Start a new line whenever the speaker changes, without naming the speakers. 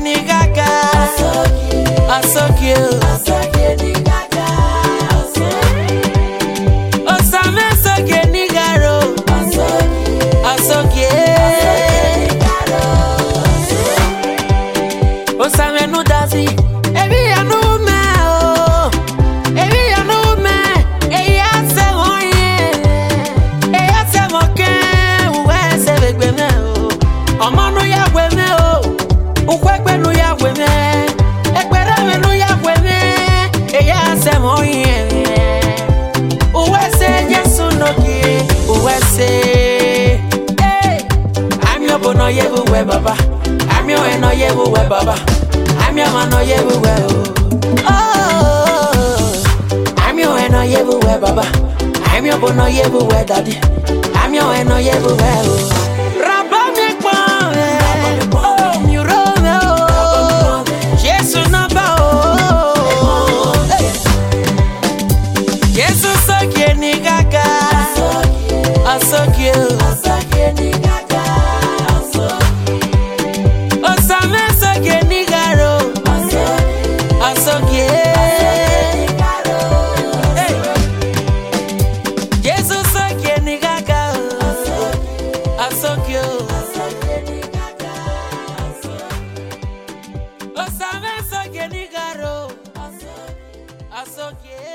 Lady Gaga. I suck you. I suck you. Baba. I'm your and I everywhere, Baba. I'm your man, I everywhere. Oh, I'm your and I everywhere, Baba. I'm your boy, I everywhere, Daddy. I'm your and sókè.